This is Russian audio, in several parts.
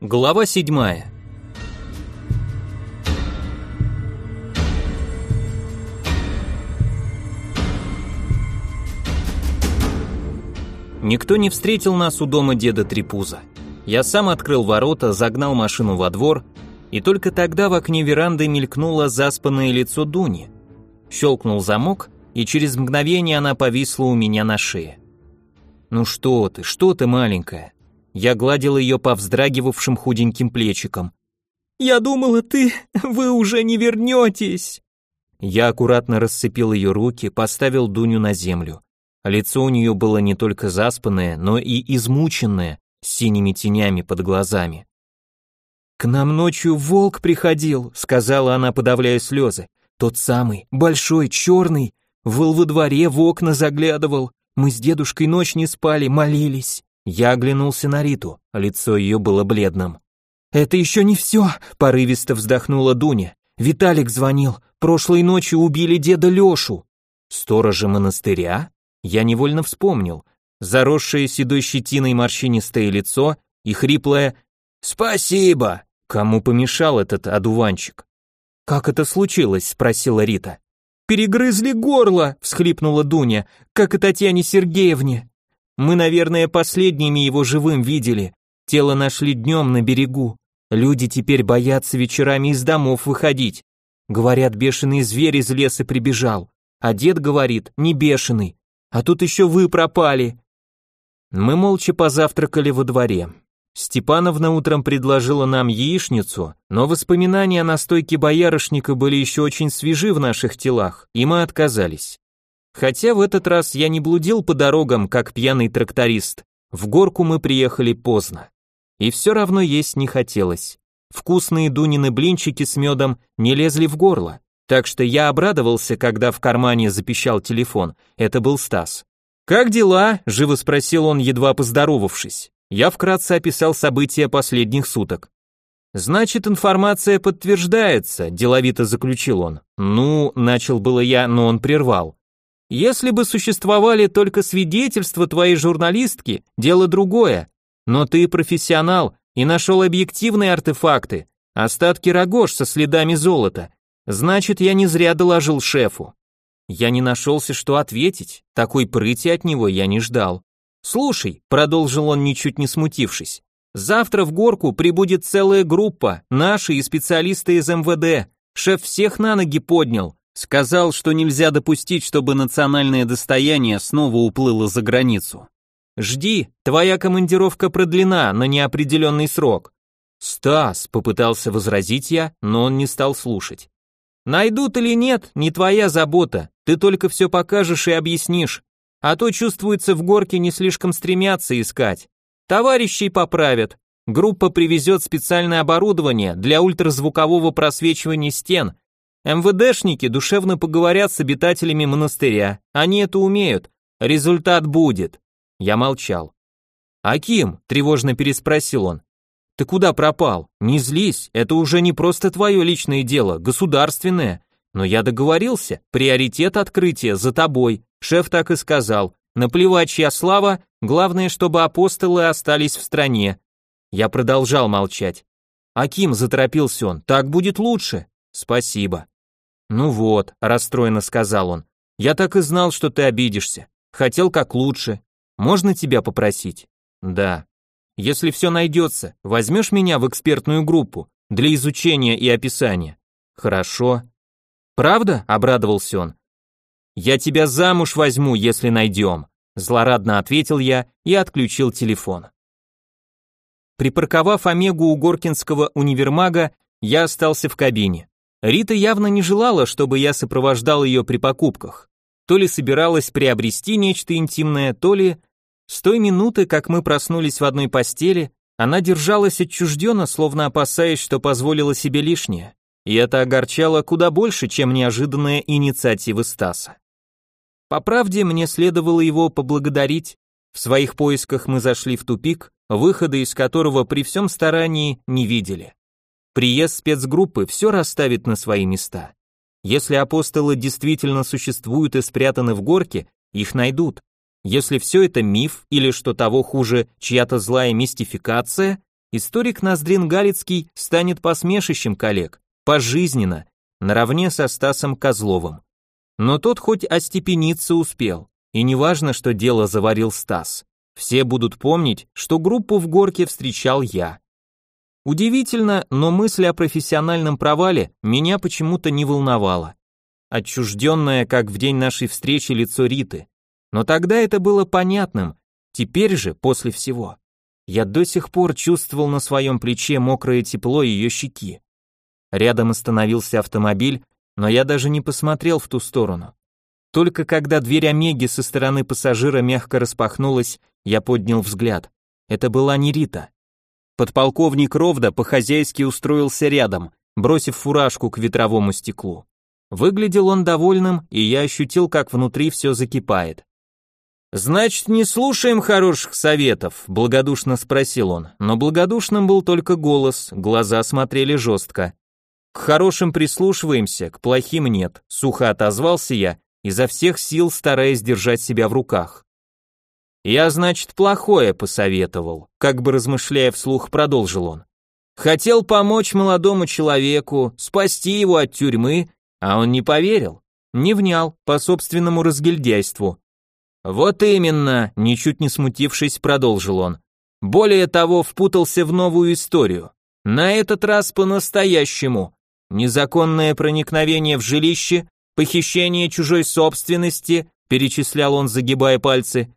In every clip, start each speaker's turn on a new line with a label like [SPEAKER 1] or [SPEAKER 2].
[SPEAKER 1] Глава седьмая. Никто не встретил нас у дома деда Трипуза. Я сам открыл ворота, загнал машину во двор, и только тогда в окне веранды мелькнуло заспанное лицо Дуни. Щелкнул замок, и через мгновение она повисла у меня на шее. «Ну что ты, что ты, маленькая?» Я гладил ее по вздрагивавшим худеньким плечикам.
[SPEAKER 2] «Я думала, ты... вы уже не вернетесь!»
[SPEAKER 1] Я аккуратно расцепил ее руки, поставил Дуню на землю. Лицо у нее было не только заспанное, но и измученное, с синими тенями под глазами. «К нам ночью волк приходил», — сказала она, подавляя слезы. «Тот самый, большой, черный, выл во дворе, в окна заглядывал. Мы с дедушкой ночь не спали, молились». Я оглянулся на Риту, лицо ее было бледным. «Это еще не все», — порывисто вздохнула Дуня. «Виталик звонил, прошлой ночью убили деда Лешу». «Сторожа монастыря?» Я невольно вспомнил. Заросшее седой щетиной морщинистое лицо и хриплое «Спасибо!» Кому помешал этот одуванчик? «Как это случилось?» — спросила Рита.
[SPEAKER 2] «Перегрызли горло!» — всхлипнула Дуня, как и Татьяне Сергеевне. «Мы, наверное, последними его живым видели. Тело нашли днем на берегу. Люди теперь боятся вечерами из домов выходить. Говорят, бешеный зверь из леса прибежал. А дед говорит, не бешеный. А тут еще вы пропали. Мы молча позавтракали во дворе. Степановна утром предложила нам яичницу, но воспоминания о настойке боярышника были еще очень свежи в наших телах, и мы отказались. Хотя в этот раз я не блудил по дорогам, как пьяный тракторист. В горку мы приехали поздно. И все равно есть не хотелось. Вкусные Дунины блинчики с медом не лезли в горло. Так что я обрадовался, когда в кармане запищал телефон. Это был Стас. «Как дела?» – живо спросил он, едва поздоровавшись. Я вкратце описал события последних суток. «Значит, информация подтверждается», – деловито заключил он. «Ну», – начал было я, но он прервал. «Если бы существовали только свидетельства твоей журналистки, дело другое. Но ты профессионал и нашел объективные артефакты, остатки рогож со следами золота. Значит, я не зря доложил шефу. Я не нашелся, что ответить, такой прыти от него я не ждал. «Слушай», — продолжил он, ничуть не смутившись, «завтра в горку прибудет целая группа, наши и специалисты из МВД. Шеф всех на ноги поднял, сказал, что нельзя допустить, чтобы национальное достояние снова уплыло за границу. Жди, твоя командировка продлена на неопределенный срок». «Стас», — попытался возразить я, но он не стал слушать. Найдут или нет, не твоя забота, ты только все покажешь и объяснишь. А то, чувствуется, в горке не слишком стремятся искать. Товарищей поправят. Группа привезет специальное оборудование для ультразвукового просвечивания стен. МВДшники душевно поговорят с обитателями монастыря. Они это умеют. Результат будет. Я молчал. «Аким?» – тревожно переспросил он. Ты куда пропал? Не злись, это уже не просто твое личное дело, государственное. Но я договорился, приоритет открытия за тобой. Шеф так и сказал. Наплевать, чья слава, главное, чтобы апостолы остались в стране. Я продолжал молчать. Аким, заторопился он, так будет лучше. Спасибо. Ну вот, расстроенно сказал он. Я так и знал, что ты обидишься. Хотел как лучше. Можно тебя попросить? Да. Если все найдется, возьмешь меня в экспертную группу для изучения и описания. Хорошо. Правда? Обрадовался он. Я тебя замуж возьму, если найдем. Злорадно ответил я и отключил телефон. Припарковав Омегу у Горкинского универмага, я остался в кабине. Рита явно не желала, чтобы я сопровождал ее при покупках. То ли собиралась приобрести нечто интимное, то ли с той минуты, как мы проснулись в одной постели, она держалась отчужденно, словно опасаясь, что позволила себе лишнее. И это огорчало куда больше, чем неожиданная инициатива Стаса. По правде, мне следовало его поблагодарить. В своих поисках мы зашли в тупик, выхода из которого при всем старании не видели. Приезд спецгруппы все расставит на свои места. Если апостолы действительно существуют и спрятаны в горке, их найдут. Если все это миф или, что того хуже, чья-то злая мистификация,
[SPEAKER 1] историк Ноздрин Галицкий станет посмешищем коллег, пожизненно, наравне со Стасом Козловым. Но тот хоть остепениться успел, и неважно, что дело заварил Стас. Все будут помнить, что группу в горке встречал я. Удивительно, но мысль о профессиональном провале меня почему-то не волновала. Отчужденное, как в день нашей встречи, лицо Риты. Но тогда это было понятным, теперь же, после всего. Я до сих пор чувствовал на своем плече мокрое тепло ее щеки. Рядом остановился автомобиль, но я даже не посмотрел в ту сторону. Только когда дверь Омеги со стороны пассажира мягко распахнулась, я поднял взгляд. Это была не Рита. Подполковник Ровда по-хозяйски устроился рядом, бросив фуражку к ветровому стеклу. Выглядел он довольным, и я ощутил, как внутри все закипает. «Значит, не слушаем хороших советов?» – благодушно спросил он, но благодушным был только голос, глаза смотрели жестко. «К хорошим прислушиваемся, к плохим нет», – сухо отозвался я, изо всех сил стараясь держать себя в руках. «Я, значит, плохое посоветовал», как бы размышляя вслух, продолжил он. «Хотел помочь молодому человеку, спасти его от тюрьмы, а он не поверил, не внял по собственному разгильдяйству. Вот именно, ничуть не смутившись, продолжил он. Более того, впутался в новую историю. На этот раз по-настоящему. Незаконное проникновение в жилище, похищение чужой собственности, перечислял он, загибая пальцы.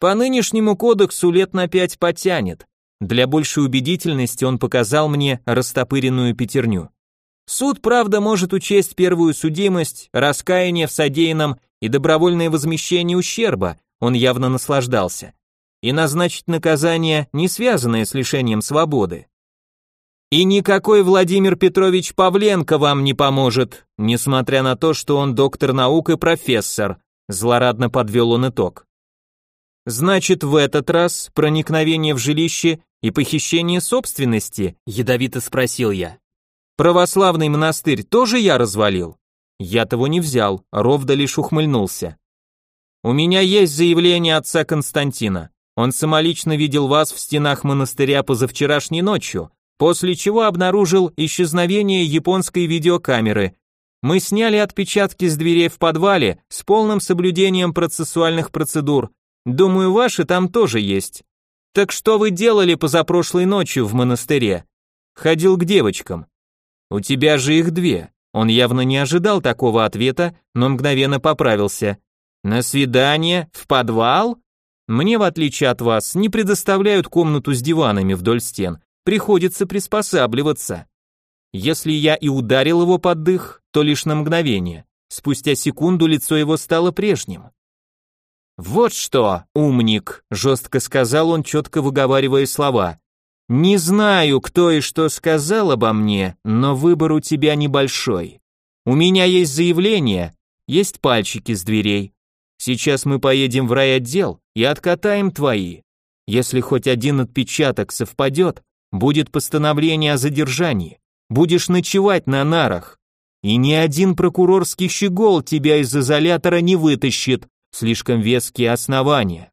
[SPEAKER 1] По нынешнему кодексу лет на пять потянет. Для большей убедительности он показал мне растопыренную пятерню. Суд, правда, может учесть первую судимость, раскаяние в содеянном и добровольное возмещение ущерба, он явно наслаждался, и назначить наказание, не связанное с лишением свободы. И никакой Владимир Петрович Павленко вам не поможет, несмотря на то, что он доктор наук и профессор, злорадно подвел он итог. Значит, в этот раз проникновение в жилище и похищение собственности, ядовито спросил я. Православный монастырь тоже я развалил? Я того не взял, Ровда лишь ухмыльнулся. У меня есть заявление отца Константина. Он самолично видел вас в стенах монастыря позавчерашней ночью, после чего обнаружил исчезновение японской видеокамеры. Мы сняли отпечатки с дверей в подвале с полным соблюдением процессуальных процедур. Думаю, ваши там тоже есть. Так что вы делали позапрошлой ночью в монастыре? Ходил к девочкам. «У тебя же их две». Он явно не ожидал такого ответа, но мгновенно поправился. «На свидание? В подвал?» «Мне, в отличие от вас, не предоставляют комнату с диванами вдоль стен. Приходится приспосабливаться. Если я и ударил его под дых, то лишь на мгновение. Спустя секунду лицо его стало прежним. «Вот что, умник», — жестко сказал он, четко выговаривая слова. Не знаю, кто и что сказал обо мне, но выбор у тебя небольшой. У меня есть заявление, есть пальчики с дверей. Сейчас мы поедем в райотдел и откатаем твои. Если хоть один отпечаток совпадет, будет постановление о задержании. Будешь ночевать на нарах. И ни один прокурорский щегол тебя из изолятора не вытащит, слишком веские основания.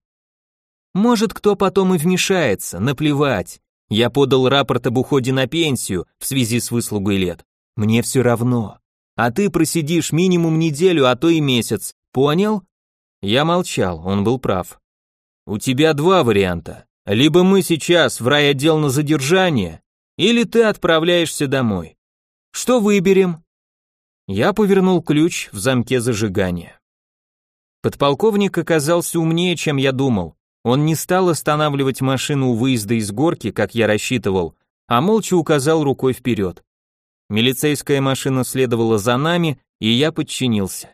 [SPEAKER 1] Может, кто потом и вмешается, наплевать. Я подал рапорт об уходе на пенсию в связи с выслугой лет. Мне все равно. А ты просидишь минимум неделю, а то и месяц. Понял? Я молчал, он был прав. У тебя два варианта. Либо мы сейчас в райотдел на задержание, или ты отправляешься домой. Что выберем? Я повернул ключ в замке зажигания. Подполковник оказался умнее, чем я думал. Он не стал останавливать машину у выезда из горки, как я рассчитывал, а молча указал рукой вперед. Милицейская машина следовала за нами, и я подчинился.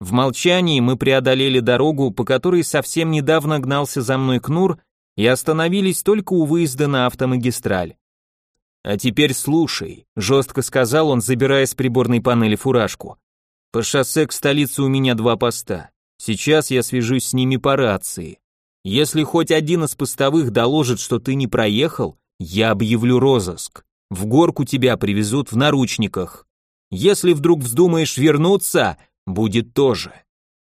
[SPEAKER 1] В молчании мы преодолели дорогу, по которой совсем недавно гнался за мной Кнур, и остановились только у выезда на автомагистраль. «А теперь слушай», — жестко сказал он, забирая с приборной панели фуражку. «По шоссе к столице у меня два поста. Сейчас я свяжусь с ними по рации. Если хоть один из постовых доложит, что ты не проехал, я объявлю розыск. В горку тебя привезут в наручниках. Если вдруг вздумаешь вернуться, будет тоже.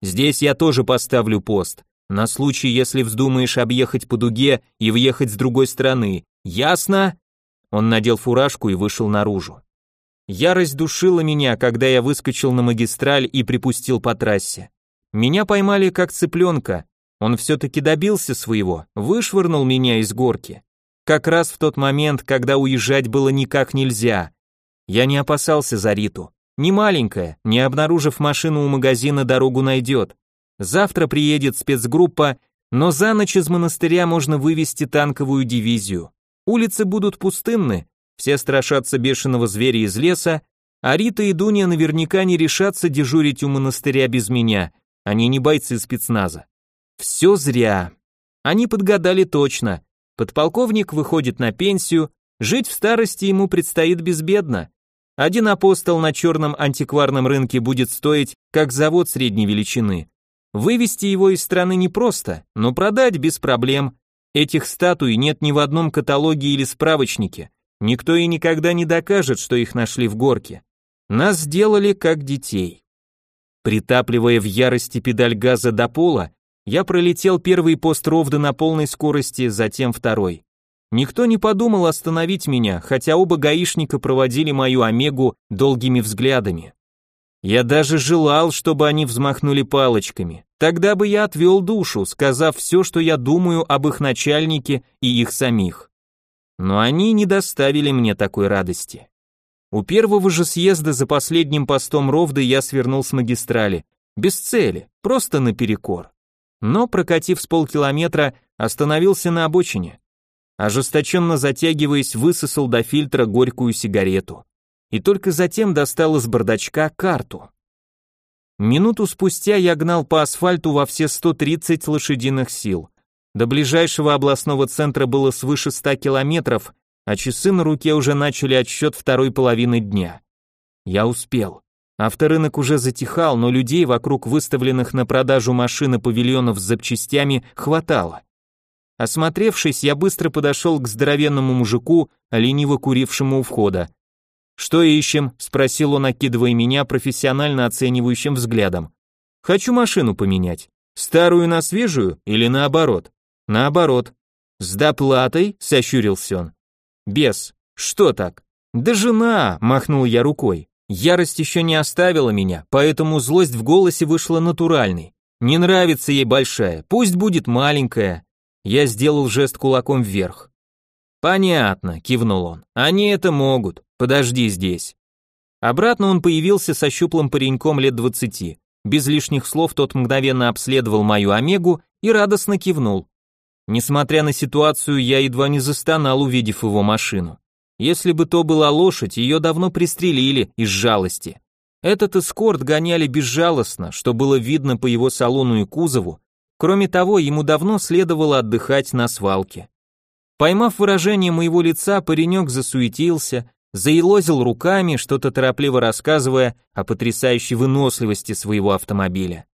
[SPEAKER 1] Здесь я тоже поставлю пост, на случай, если вздумаешь объехать по дуге и въехать с другой стороны. Ясно? Он надел фуражку и вышел наружу. Ярость душила меня, когда я выскочил на магистраль и припустил по трассе. Меня поймали как цыпленка. Он все-таки добился своего, вышвырнул меня из горки. Как раз в тот момент, когда уезжать было никак нельзя. Я не опасался за Риту. Не маленькая, не обнаружив машину у магазина, дорогу найдет. Завтра приедет спецгруппа, но за ночь из монастыря можно вывести танковую дивизию. Улицы будут пустынны, все страшатся бешеного зверя из леса, а Рита и Дуня наверняка не решатся дежурить у монастыря без меня, они не бойцы спецназа. Все зря. Они подгадали точно. Подполковник выходит на пенсию, жить в старости ему предстоит безбедно. Один апостол на черном антикварном рынке будет стоить, как завод средней величины. Вывести его из страны непросто, но продать без проблем. Этих статуй нет ни в одном каталоге или справочнике. Никто и никогда не докажет, что их нашли в горке. Нас сделали как детей. Притапливая в ярости педаль газа до пола, я пролетел первый пост ровда на полной скорости, затем второй. Никто не подумал остановить меня, хотя оба гаишника проводили мою Омегу долгими взглядами. Я даже желал, чтобы они взмахнули палочками. Тогда бы я отвел душу, сказав все, что я думаю об их начальнике и их самих. Но они не доставили мне такой радости. У первого же съезда за последним постом Ровды я свернул с магистрали, без цели, просто наперекор. Но, прокатив с полкилометра, остановился на обочине. Ожесточенно затягиваясь, высосал до фильтра горькую сигарету и только затем достал из бардачка карту. Минуту спустя я гнал по асфальту во все 130 лошадиных сил. До ближайшего областного центра было свыше 100 километров, а часы на руке уже начали отсчет второй половины дня. Я успел. Авторынок уже затихал, но людей вокруг выставленных на продажу машин и павильонов с запчастями хватало. Осмотревшись, я быстро подошел к здоровенному мужику, лениво курившему у входа. «Что ищем?» – спросил он, окидывая меня профессионально оценивающим взглядом. «Хочу машину поменять. Старую на свежую или наоборот?» «Наоборот». «С доплатой?» – сощурился он. «Без. Что так?» «Да жена!» – махнул я рукой. Ярость еще не оставила меня, поэтому злость в голосе вышла натуральной. Не нравится ей большая, пусть будет маленькая. Я сделал жест кулаком вверх. Понятно, кивнул он. Они это могут. Подожди здесь. Обратно он появился со щуплым пареньком лет двадцати. Без лишних слов тот мгновенно обследовал мою Омегу и радостно кивнул. Несмотря на ситуацию, я едва не застонал, увидев его машину. Если бы то была лошадь, ее давно пристрелили из жалости. Этот эскорт гоняли безжалостно, что было видно по его салону и кузову. Кроме того, ему давно следовало отдыхать на свалке. Поймав выражение моего лица, паренек засуетился, заелозил руками, что-то торопливо рассказывая о потрясающей выносливости своего автомобиля.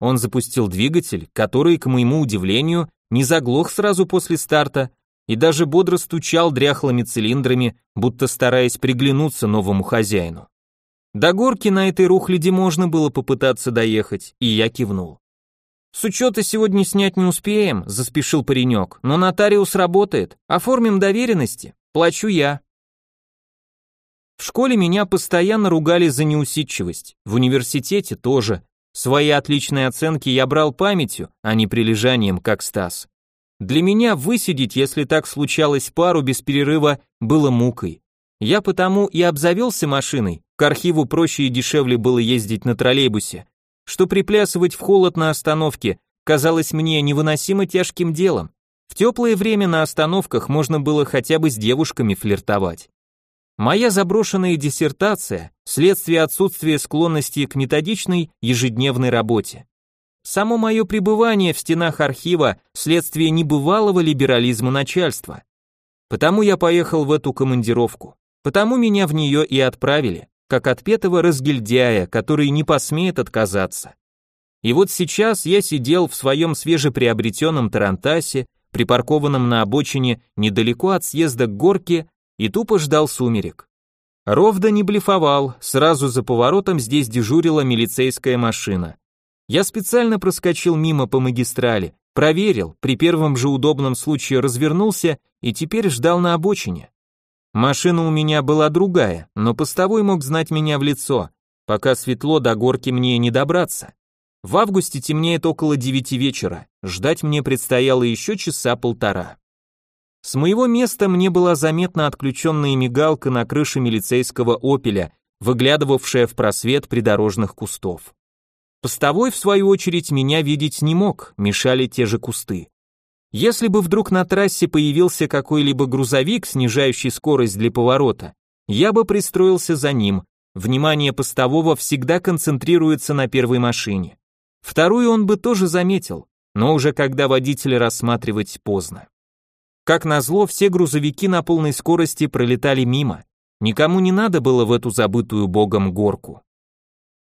[SPEAKER 1] Он запустил двигатель, который, к моему удивлению, не заглох сразу после старта и даже бодро стучал дряхлыми цилиндрами, будто стараясь приглянуться новому хозяину. До горки на этой рухляде можно было попытаться доехать, и я кивнул. «С учета сегодня снять не успеем», — заспешил паренек, «но нотариус работает, оформим доверенности, плачу я». В школе меня постоянно ругали за неусидчивость, в университете тоже. Свои отличные оценки я брал памятью, а не прилежанием, как Стас. Для меня высидеть, если так случалось пару без перерыва, было мукой. Я потому и обзавелся машиной, к архиву проще и дешевле было ездить на троллейбусе, что приплясывать в холод на остановке казалось мне невыносимо тяжким делом. В теплое время на остановках можно было хотя бы с девушками флиртовать. Моя заброшенная диссертация – следствие отсутствия склонности к методичной ежедневной работе. Само мое пребывание в стенах архива – следствие небывалого либерализма начальства. Потому я поехал в эту командировку. Потому меня в нее и отправили, как отпетого разгильдяя, который не посмеет отказаться. И вот сейчас я сидел в своем свежеприобретенном Тарантасе, припаркованном на обочине недалеко от съезда к горке и тупо ждал сумерек. Ровда не блефовал, сразу за поворотом здесь дежурила милицейская машина. Я специально проскочил мимо по магистрали, проверил, при первом же удобном случае развернулся и теперь ждал на обочине.
[SPEAKER 2] Машина у меня была другая, но постовой мог знать меня в лицо. Пока светло, до горки мне не добраться. В августе темнеет около девяти вечера. Ждать мне предстояло еще часа полтора. С моего места мне была заметна отключенная мигалка на крыше милицейского «Опеля», выглядывавшая в просвет придорожных кустов. Постовой, в свою очередь, меня видеть не мог, мешали те же кусты. Если бы вдруг на трассе появился какой-либо грузовик, снижающий скорость для поворота, я бы пристроился за ним. Внимание постового всегда концентрируется на первой машине. Вторую он бы тоже заметил, но уже когда водителя рассматривать поздно. Как назло, все грузовики на полной скорости пролетали мимо. Никому не надо было в эту забытую богом горку.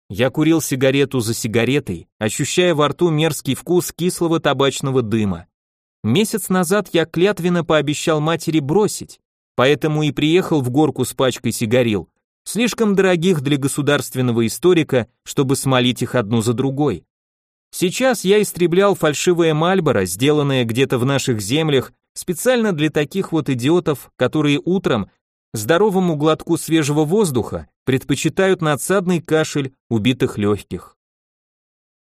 [SPEAKER 2] Я курил сигарету за сигаретой, ощущая во рту мерзкий вкус кислого табачного дыма. Месяц назад я клятвенно пообещал матери бросить, поэтому и приехал в горку с пачкой сигарил, слишком дорогих для государственного историка, чтобы смолить их одну за другой. Сейчас я истреблял фальшивое Мальборо, сделанное где-то в наших землях специально для таких вот идиотов, которые утром здоровому глотку свежего воздуха предпочитают надсадный кашель убитых легких.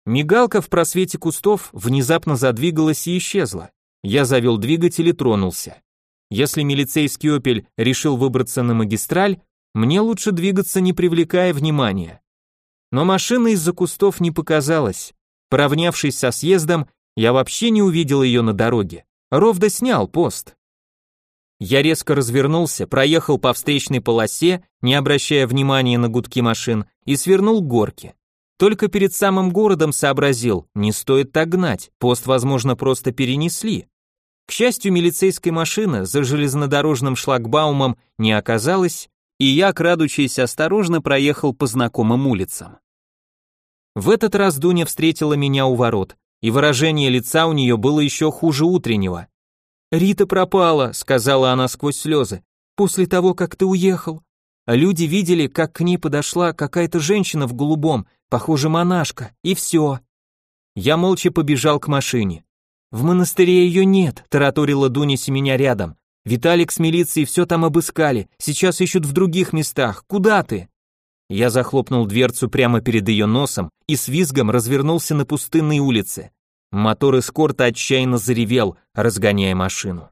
[SPEAKER 2] Мигалка в просвете кустов внезапно задвигалась и исчезла. Я завел двигатель и тронулся. Если милицейский «Опель» решил выбраться на магистраль, мне лучше двигаться, не привлекая внимания. Но машина из-за кустов не показалась. Поравнявшись со съездом, я вообще не увидел ее на дороге. Ровда снял пост. Я резко развернулся, проехал по встречной полосе, не обращая внимания на гудки машин, и свернул к горке. Только перед самым городом сообразил, не стоит так гнать, пост, возможно, просто перенесли. К счастью, милицейской машины за железнодорожным шлагбаумом не оказалось, и я, крадучись осторожно, проехал по знакомым улицам. В этот раз Дуня встретила меня у ворот, и выражение лица у нее было еще хуже утреннего. «Рита пропала», — сказала она сквозь слезы, — «после того, как ты уехал. Люди видели, как к ней подошла какая-то женщина в голубом, похоже, монашка, и все». Я молча побежал к машине. «В монастыре ее нет», — тараторила Дуня меня рядом. «Виталик с милицией все там обыскали, сейчас ищут в других местах. Куда ты?» Я захлопнул дверцу прямо перед ее носом и с визгом развернулся на пустынной улице. Мотор эскорта отчаянно заревел, разгоняя машину.